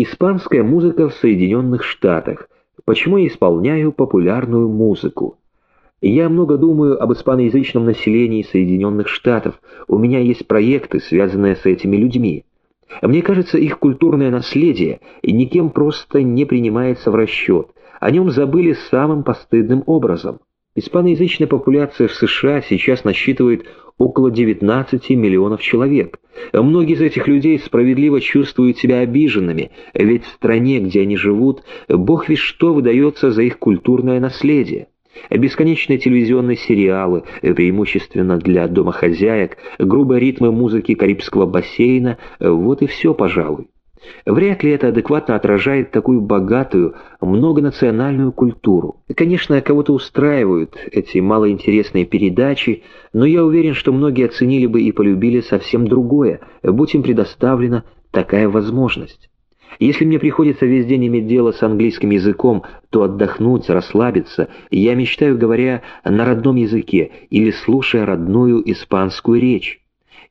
Испанская музыка в Соединенных Штатах. Почему я исполняю популярную музыку? Я много думаю об испаноязычном населении Соединенных Штатов. У меня есть проекты, связанные с этими людьми. Мне кажется, их культурное наследие никем просто не принимается в расчет. О нем забыли самым постыдным образом. Испаноязычная популяция в США сейчас насчитывает около 19 миллионов человек. Многие из этих людей справедливо чувствуют себя обиженными, ведь в стране, где они живут, бог весь что выдается за их культурное наследие. Бесконечные телевизионные сериалы, преимущественно для домохозяек, грубые ритмы музыки Карибского бассейна – вот и все, пожалуй. Вряд ли это адекватно отражает такую богатую, многонациональную культуру. Конечно, кого-то устраивают эти малоинтересные передачи, но я уверен, что многие оценили бы и полюбили совсем другое, будь им предоставлена такая возможность. Если мне приходится весь день иметь дело с английским языком, то отдохнуть, расслабиться, я мечтаю, говоря на родном языке или слушая родную испанскую речь.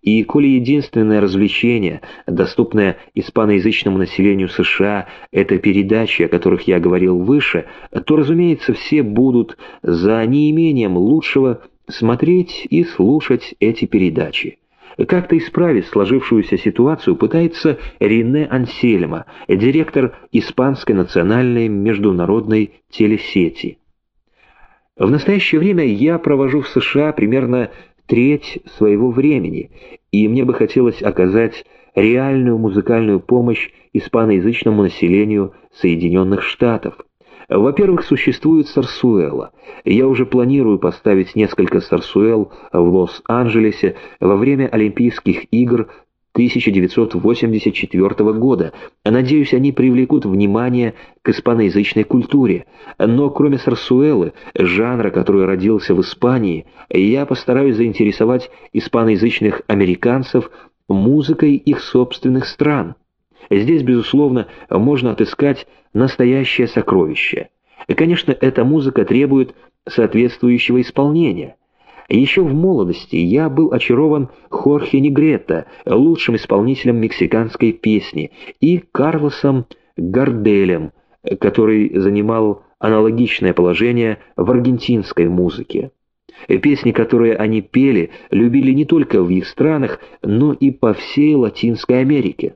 И коли единственное развлечение, доступное испаноязычному населению США, это передачи, о которых я говорил выше, то, разумеется, все будут за неимением лучшего смотреть и слушать эти передачи. Как-то исправить сложившуюся ситуацию пытается Рене Ансельма, директор Испанской национальной международной телесети. В настоящее время я провожу в США примерно треть своего времени, и мне бы хотелось оказать реальную музыкальную помощь испаноязычному населению Соединенных Штатов. Во-первых, существует сарсуэла. Я уже планирую поставить несколько сарсуэл в Лос-Анджелесе во время Олимпийских игр 1984 года. Надеюсь, они привлекут внимание к испаноязычной культуре. Но кроме сарсуэлы, жанра, который родился в Испании, я постараюсь заинтересовать испаноязычных американцев музыкой их собственных стран. Здесь, безусловно, можно отыскать настоящее сокровище. Конечно, эта музыка требует соответствующего исполнения. Еще в молодости я был очарован Хорхе Негрета, лучшим исполнителем мексиканской песни, и Карлосом Гарделем, который занимал аналогичное положение в аргентинской музыке. Песни, которые они пели, любили не только в их странах, но и по всей Латинской Америке.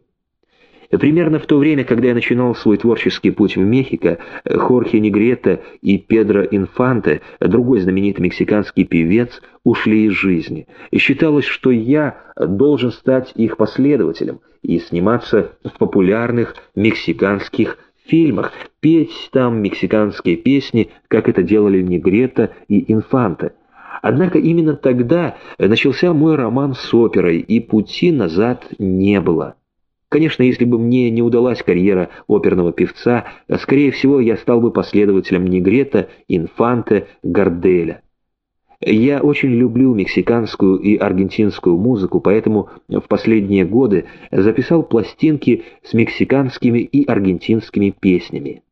Примерно в то время, когда я начинал свой творческий путь в Мехико, Хорхе Негрета и Педро Инфанте, другой знаменитый мексиканский певец, ушли из жизни. И считалось, что я должен стать их последователем и сниматься в популярных мексиканских фильмах, петь там мексиканские песни, как это делали Негрета и Инфанте. Однако именно тогда начался мой роман с оперой, и пути назад не было. Конечно, если бы мне не удалась карьера оперного певца, скорее всего, я стал бы последователем Негрета, Инфанте, Гарделя. Я очень люблю мексиканскую и аргентинскую музыку, поэтому в последние годы записал пластинки с мексиканскими и аргентинскими песнями.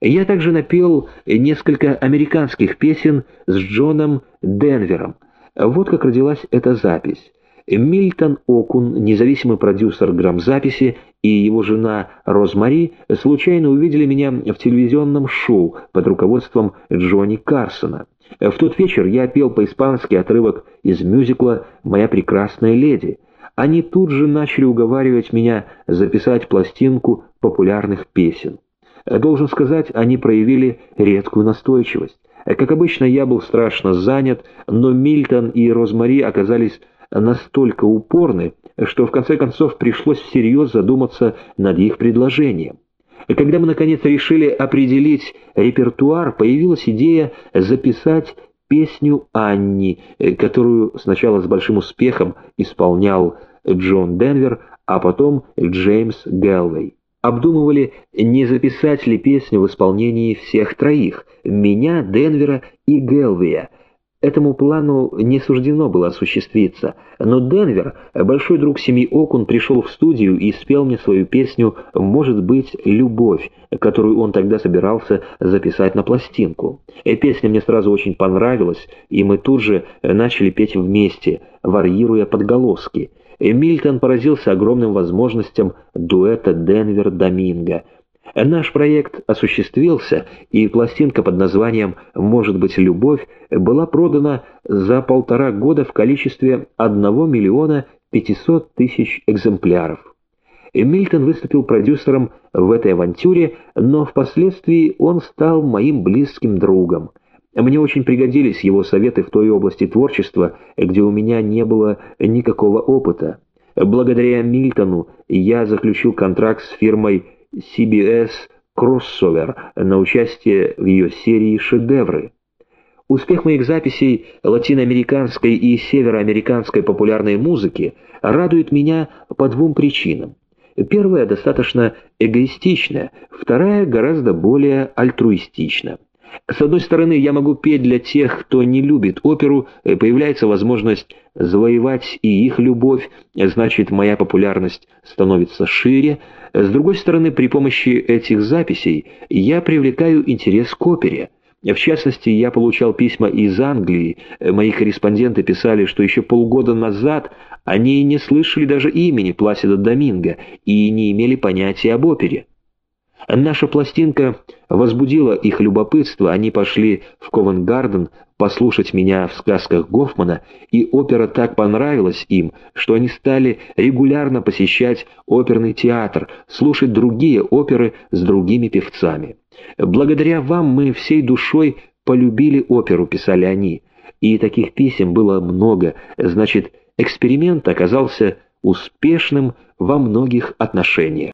Я также напел несколько американских песен с Джоном Денвером. Вот как родилась эта запись. Мильтон Окун, независимый продюсер грамзаписи, и его жена Розмари случайно увидели меня в телевизионном шоу под руководством Джонни Карсона. В тот вечер я пел по-испански отрывок из мюзикла «Моя прекрасная леди». Они тут же начали уговаривать меня записать пластинку популярных песен. Должен сказать, они проявили редкую настойчивость. Как обычно, я был страшно занят, но Мильтон и Розмари оказались настолько упорны, что в конце концов пришлось всерьез задуматься над их предложением. Когда мы наконец решили определить репертуар, появилась идея записать песню Анни, которую сначала с большим успехом исполнял Джон Денвер, а потом Джеймс Гэлвей. Обдумывали, не записать ли песню в исполнении всех троих – меня, Денвера и Гэлвия – Этому плану не суждено было осуществиться, но Денвер, большой друг семьи Окун, пришел в студию и спел мне свою песню «Может быть, любовь», которую он тогда собирался записать на пластинку. И песня мне сразу очень понравилась, и мы тут же начали петь вместе, варьируя подголоски. Мильтон поразился огромным возможностям дуэта Денвер-Доминго. Наш проект осуществился, и пластинка под названием «Может быть, любовь» была продана за полтора года в количестве 1 миллиона 500 тысяч экземпляров. Мильтон выступил продюсером в этой авантюре, но впоследствии он стал моим близким другом. Мне очень пригодились его советы в той области творчества, где у меня не было никакого опыта. Благодаря Мильтону я заключил контракт с фирмой CBS Crossover на участие в ее серии «Шедевры». Успех моих записей латиноамериканской и североамериканской популярной музыки радует меня по двум причинам. Первая достаточно эгоистична, вторая гораздо более альтруистична. С одной стороны, я могу петь для тех, кто не любит оперу, э, появляется возможность завоевать и их любовь, значит, моя популярность становится шире. С другой стороны, при помощи этих записей я привлекаю интерес к опере. В частности, я получал письма из Англии. Мои корреспонденты писали, что еще полгода назад они не слышали даже имени Пласида Доминго и не имели понятия об опере. Наша пластинка возбудила их любопытство, они пошли в Ковенгарден послушать меня в сказках Гофмана, и опера так понравилась им, что они стали регулярно посещать оперный театр, слушать другие оперы с другими певцами. «Благодаря вам мы всей душой полюбили оперу», — писали они, и таких писем было много, значит, эксперимент оказался успешным во многих отношениях.